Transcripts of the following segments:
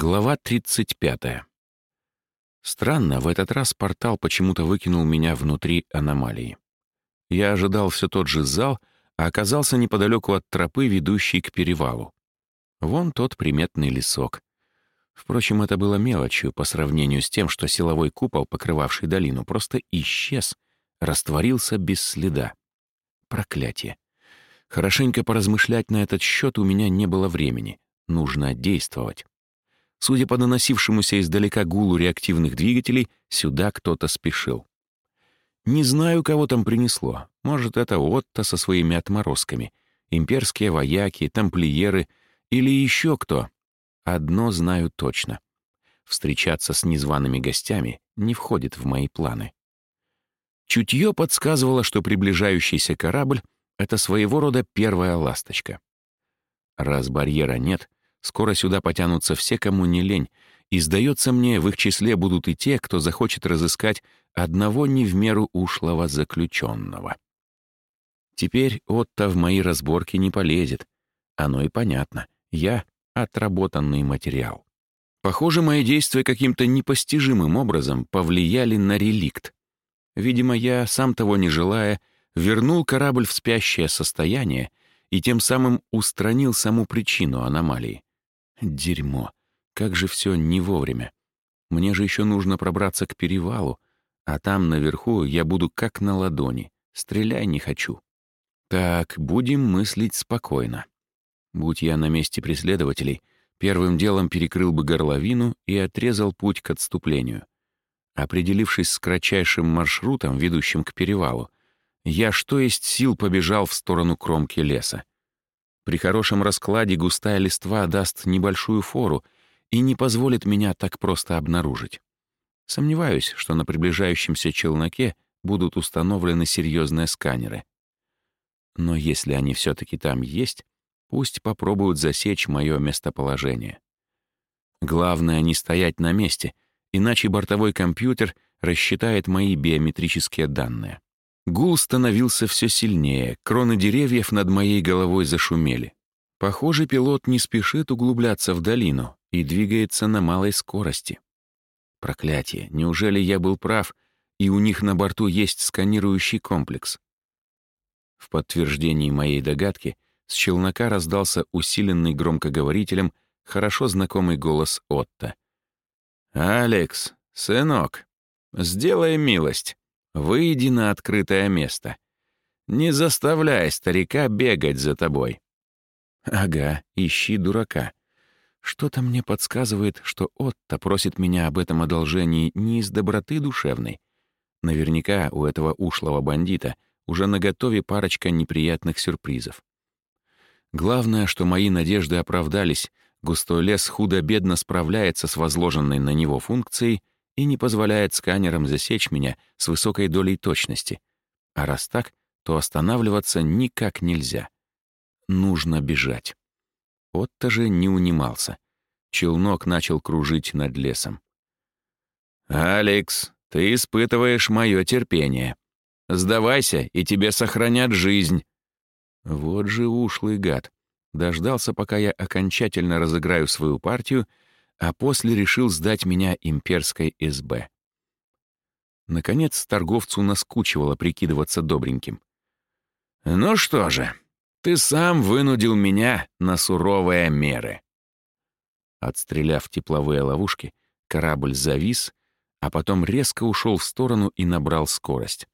Глава 35. Странно, в этот раз портал почему-то выкинул меня внутри аномалии. Я ожидал все тот же зал, а оказался неподалеку от тропы, ведущей к перевалу. Вон тот приметный лесок. Впрочем, это было мелочью по сравнению с тем, что силовой купол, покрывавший долину, просто исчез, растворился без следа. Проклятие. Хорошенько поразмышлять на этот счет у меня не было времени. Нужно действовать. Судя по доносившемуся издалека гулу реактивных двигателей, сюда кто-то спешил. Не знаю, кого там принесло. Может, это Отто со своими отморозками, имперские вояки, тамплиеры или еще кто. Одно знаю точно. Встречаться с незваными гостями не входит в мои планы. Чутье подсказывало, что приближающийся корабль — это своего рода первая ласточка. Раз барьера нет, Скоро сюда потянутся все, кому не лень, и, сдается мне, в их числе будут и те, кто захочет разыскать одного не в меру ушлого заключенного. Теперь Отто в мои разборки не полезет. Оно и понятно. Я — отработанный материал. Похоже, мои действия каким-то непостижимым образом повлияли на реликт. Видимо, я, сам того не желая, вернул корабль в спящее состояние и тем самым устранил саму причину аномалии. Дерьмо. Как же все не вовремя. Мне же еще нужно пробраться к перевалу, а там наверху я буду как на ладони. Стреляй не хочу. Так, будем мыслить спокойно. Будь я на месте преследователей, первым делом перекрыл бы горловину и отрезал путь к отступлению. Определившись с кратчайшим маршрутом, ведущим к перевалу, я что есть сил побежал в сторону кромки леса. При хорошем раскладе густая листва даст небольшую фору и не позволит меня так просто обнаружить. Сомневаюсь, что на приближающемся челноке будут установлены серьезные сканеры. Но если они все-таки там есть, пусть попробуют засечь мое местоположение. Главное не стоять на месте, иначе бортовой компьютер рассчитает мои биометрические данные. Гул становился все сильнее, кроны деревьев над моей головой зашумели. Похоже, пилот не спешит углубляться в долину и двигается на малой скорости. Проклятие, неужели я был прав, и у них на борту есть сканирующий комплекс? В подтверждении моей догадки с челнока раздался усиленный громкоговорителем хорошо знакомый голос Отто. «Алекс, сынок, сделай милость. Выйди на открытое место. Не заставляй старика бегать за тобой. Ага, ищи дурака. Что-то мне подсказывает, что Отто просит меня об этом одолжении не из доброты душевной. Наверняка у этого ушлого бандита уже наготове парочка неприятных сюрпризов. Главное, что мои надежды оправдались, густой лес худо-бедно справляется с возложенной на него функцией — и не позволяет сканерам засечь меня с высокой долей точности. А раз так, то останавливаться никак нельзя. Нужно бежать. Отто же не унимался. Челнок начал кружить над лесом. «Алекс, ты испытываешь мое терпение. Сдавайся, и тебе сохранят жизнь». Вот же ушлый гад. Дождался, пока я окончательно разыграю свою партию, а после решил сдать меня имперской СБ. Наконец торговцу наскучивало прикидываться добреньким. «Ну что же, ты сам вынудил меня на суровые меры». Отстреляв тепловые ловушки, корабль завис, а потом резко ушел в сторону и набрал скорость.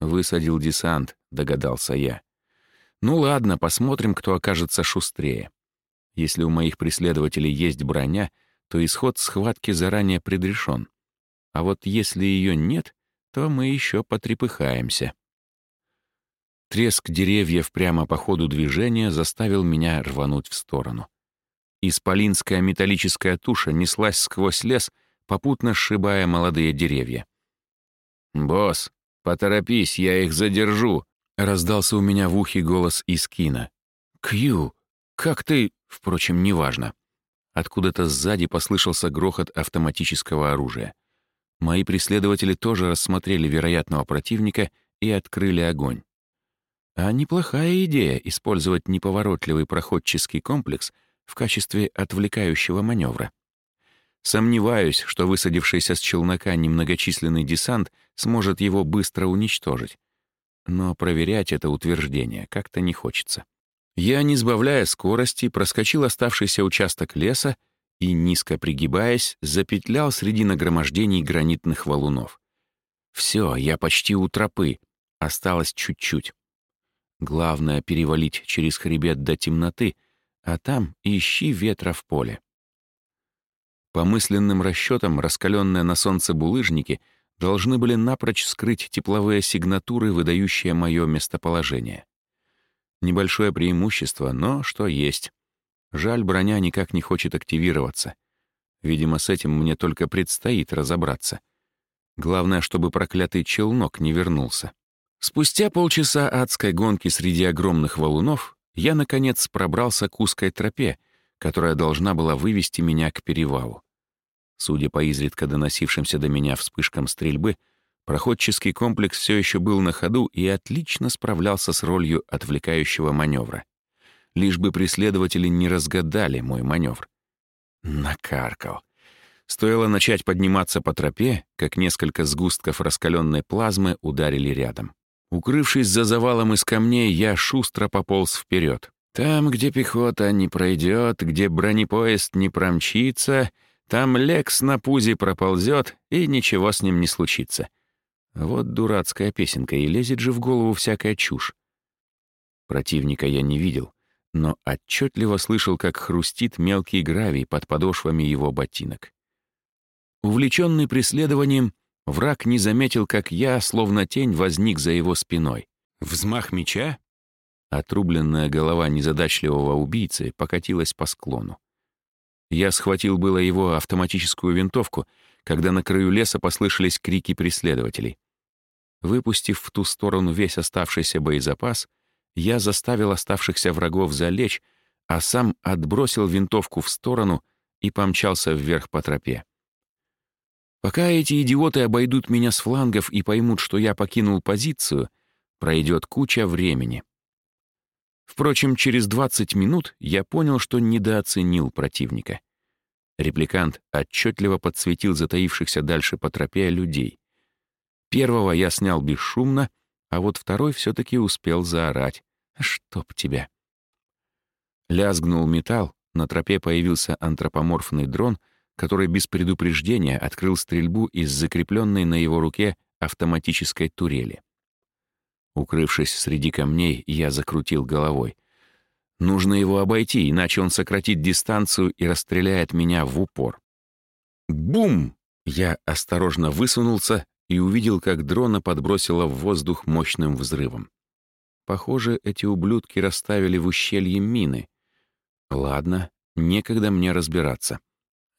«Высадил десант», — догадался я. «Ну ладно, посмотрим, кто окажется шустрее. Если у моих преследователей есть броня — то исход схватки заранее предрешен. А вот если ее нет, то мы еще потрепыхаемся. Треск деревьев прямо по ходу движения заставил меня рвануть в сторону. Исполинская металлическая туша неслась сквозь лес, попутно сшибая молодые деревья. «Босс, поторопись, я их задержу», — раздался у меня в ухе голос из кино. «Кью, как ты...» Впрочем, неважно. Откуда-то сзади послышался грохот автоматического оружия. Мои преследователи тоже рассмотрели вероятного противника и открыли огонь. А неплохая идея — использовать неповоротливый проходческий комплекс в качестве отвлекающего маневра. Сомневаюсь, что высадившийся с челнока немногочисленный десант сможет его быстро уничтожить. Но проверять это утверждение как-то не хочется. Я, не сбавляя скорости, проскочил оставшийся участок леса и, низко пригибаясь, запетлял среди нагромождений гранитных валунов. Все, я почти у тропы. Осталось чуть-чуть. Главное — перевалить через хребет до темноты, а там ищи ветра в поле. По мысленным расчетам, раскаленные на солнце булыжники должны были напрочь скрыть тепловые сигнатуры, выдающие мое местоположение. Небольшое преимущество, но что есть. Жаль, броня никак не хочет активироваться. Видимо, с этим мне только предстоит разобраться. Главное, чтобы проклятый челнок не вернулся. Спустя полчаса адской гонки среди огромных валунов я, наконец, пробрался к узкой тропе, которая должна была вывести меня к перевалу. Судя по изредка доносившимся до меня вспышкам стрельбы, проходческий комплекс все еще был на ходу и отлично справлялся с ролью отвлекающего маневра. Лишь бы преследователи не разгадали мой маневр. Накаркал. Стоило начать подниматься по тропе, как несколько сгустков раскаленной плазмы ударили рядом. Укрывшись за завалом из камней, я шустро пополз вперед. Там, где пехота не пройдет, где бронепоезд не промчится — там Лекс на пузе проползет, и ничего с ним не случится. Вот дурацкая песенка, и лезет же в голову всякая чушь. Противника я не видел, но отчетливо слышал, как хрустит мелкий гравий под подошвами его ботинок. Увлеченный преследованием, враг не заметил, как я, словно тень, возник за его спиной. Взмах меча? Отрубленная голова незадачливого убийцы покатилась по склону. Я схватил было его автоматическую винтовку, когда на краю леса послышались крики преследователей. Выпустив в ту сторону весь оставшийся боезапас, я заставил оставшихся врагов залечь, а сам отбросил винтовку в сторону и помчался вверх по тропе. Пока эти идиоты обойдут меня с флангов и поймут, что я покинул позицию, пройдет куча времени. Впрочем, через 20 минут я понял, что недооценил противника. Репликант отчетливо подсветил затаившихся дальше по тропе людей. Первого я снял бесшумно, а вот второй все-таки успел заорать. «Чтоб тебя!» Лязгнул металл, на тропе появился антропоморфный дрон, который без предупреждения открыл стрельбу из закрепленной на его руке автоматической турели. Укрывшись среди камней, я закрутил головой. Нужно его обойти, иначе он сократит дистанцию и расстреляет меня в упор. Бум! Я осторожно высунулся и увидел, как дрона подбросило в воздух мощным взрывом. Похоже, эти ублюдки расставили в ущелье мины. Ладно, некогда мне разбираться.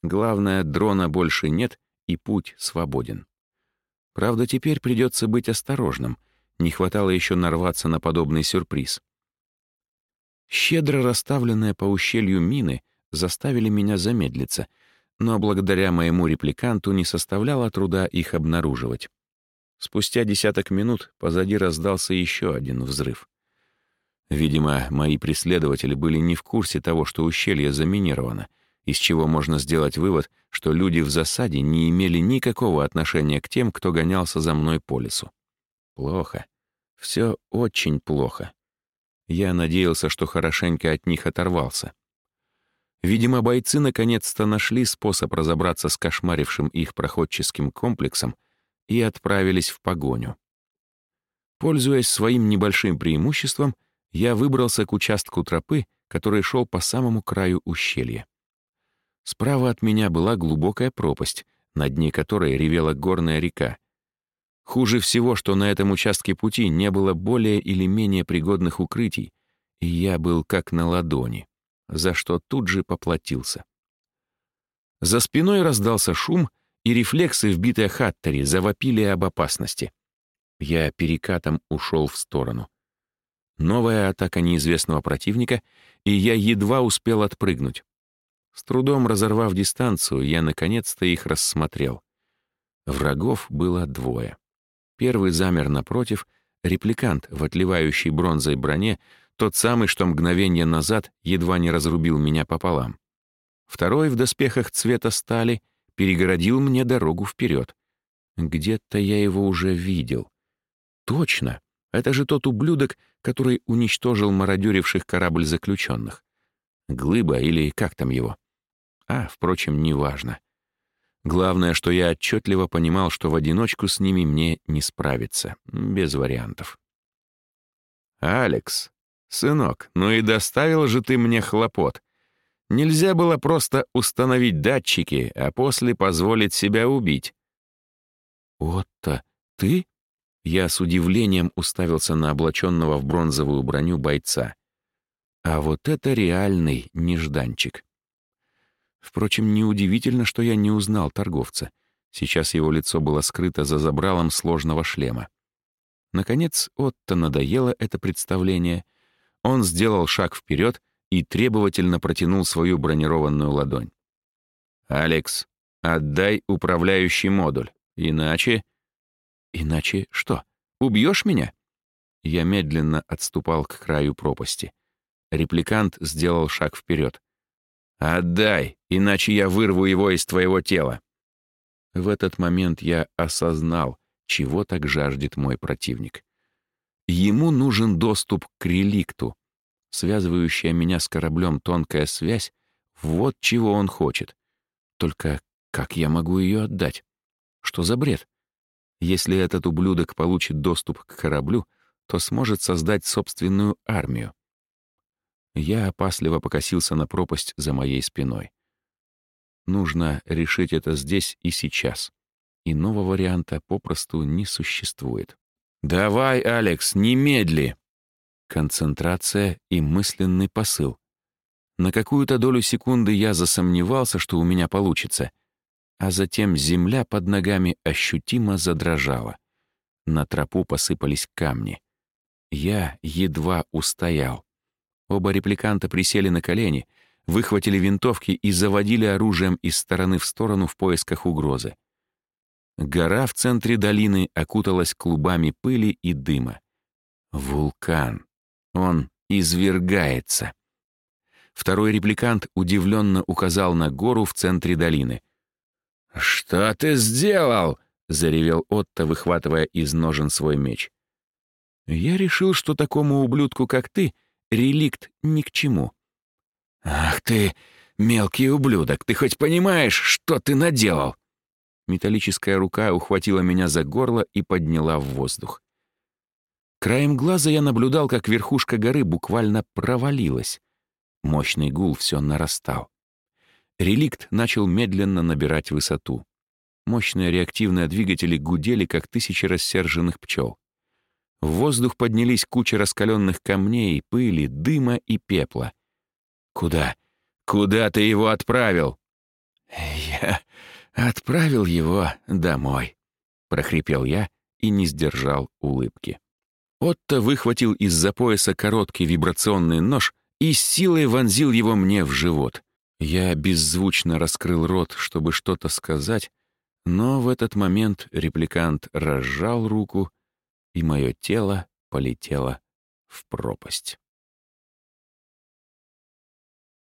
Главное, дрона больше нет, и путь свободен. Правда, теперь придется быть осторожным — не хватало еще нарваться на подобный сюрприз. Щедро расставленные по ущелью мины заставили меня замедлиться, но благодаря моему репликанту не составляло труда их обнаруживать. Спустя десяток минут позади раздался еще один взрыв. Видимо, мои преследователи были не в курсе того, что ущелье заминировано, из чего можно сделать вывод, что люди в засаде не имели никакого отношения к тем, кто гонялся за мной по лесу. Плохо. Все очень плохо. Я надеялся, что хорошенько от них оторвался. Видимо, бойцы наконец-то нашли способ разобраться с кошмарившим их проходческим комплексом и отправились в погоню. Пользуясь своим небольшим преимуществом, я выбрался к участку тропы, который шел по самому краю ущелья. Справа от меня была глубокая пропасть, на дне которой ревела горная река, Хуже всего, что на этом участке пути не было более или менее пригодных укрытий, и я был как на ладони, за что тут же поплатился. За спиной раздался шум, и рефлексы, вбитые Хаттери, завопили об опасности. Я перекатом ушел в сторону. Новая атака неизвестного противника, и я едва успел отпрыгнуть. С трудом разорвав дистанцию, я наконец-то их рассмотрел. Врагов было двое. Первый замер напротив, репликант в отливающей бронзой броне, тот самый, что мгновение назад едва не разрубил меня пополам. Второй в доспехах цвета стали, перегородил мне дорогу вперед. Где-то я его уже видел. Точно, это же тот ублюдок, который уничтожил мародеривших корабль заключенных. Глыба или как там его? А, впрочем, неважно. Главное, что я отчетливо понимал, что в одиночку с ними мне не справиться. Без вариантов. «Алекс, сынок, ну и доставил же ты мне хлопот. Нельзя было просто установить датчики, а после позволить себя убить». «Отто, ты?» Я с удивлением уставился на облаченного в бронзовую броню бойца. А вот это реальный нежданчик. Впрочем, неудивительно, что я не узнал торговца. Сейчас его лицо было скрыто за забралом сложного шлема. Наконец, Отто надоело это представление. Он сделал шаг вперед и требовательно протянул свою бронированную ладонь. «Алекс, отдай управляющий модуль, иначе...» «Иначе что? Убьешь меня?» Я медленно отступал к краю пропасти. Репликант сделал шаг вперед. «Отдай, иначе я вырву его из твоего тела». В этот момент я осознал, чего так жаждет мой противник. Ему нужен доступ к реликту. Связывающая меня с кораблем тонкая связь — вот чего он хочет. Только как я могу ее отдать? Что за бред? Если этот ублюдок получит доступ к кораблю, то сможет создать собственную армию. Я опасливо покосился на пропасть за моей спиной. Нужно решить это здесь и сейчас. Иного варианта попросту не существует. «Давай, Алекс, немедли!» Концентрация и мысленный посыл. На какую-то долю секунды я засомневался, что у меня получится, а затем земля под ногами ощутимо задрожала. На тропу посыпались камни. Я едва устоял. Оба репликанта присели на колени, выхватили винтовки и заводили оружием из стороны в сторону в поисках угрозы. Гора в центре долины окуталась клубами пыли и дыма. Вулкан. Он извергается. Второй репликант удивленно указал на гору в центре долины. «Что ты сделал?» — заревел Отто, выхватывая из ножен свой меч. «Я решил, что такому ублюдку, как ты, — реликт ни к чему. «Ах ты, мелкий ублюдок, ты хоть понимаешь, что ты наделал?» Металлическая рука ухватила меня за горло и подняла в воздух. Краем глаза я наблюдал, как верхушка горы буквально провалилась. Мощный гул все нарастал. Реликт начал медленно набирать высоту. Мощные реактивные двигатели гудели, как тысячи рассерженных пчел. В воздух поднялись кучи раскаленных камней, пыли, дыма и пепла. «Куда? Куда ты его отправил?» «Я отправил его домой», — прохрипел я и не сдержал улыбки. Отто выхватил из-за пояса короткий вибрационный нож и силой вонзил его мне в живот. Я беззвучно раскрыл рот, чтобы что-то сказать, но в этот момент репликант разжал руку и мое тело полетело в пропасть.